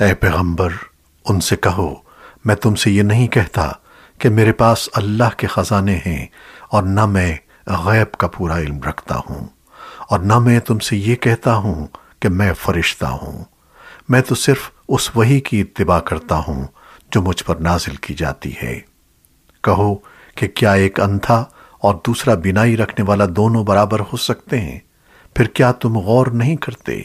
اے پیغمبر، ان سے کہو، میں تم سے یہ نہیں کہتا کہ میرے پاس اللہ کے خزانے ہیں اور نہ میں غیب کا پورا علم رکھتا ہوں، اور نہ میں تم سے یہ کہتا ہوں کہ میں فرشتہ ہوں۔ میں تو صرف اس وحی کی اتباع کرتا ہوں جو مجھ پر نازل کی جاتی ہے۔ کہو کہ کیا ایک اندھا اور دوسرا بینائی رکھنے والا دونوں برابر ہو سکتے ہیں؟ پھر کیا تم غور نہیں کرتے؟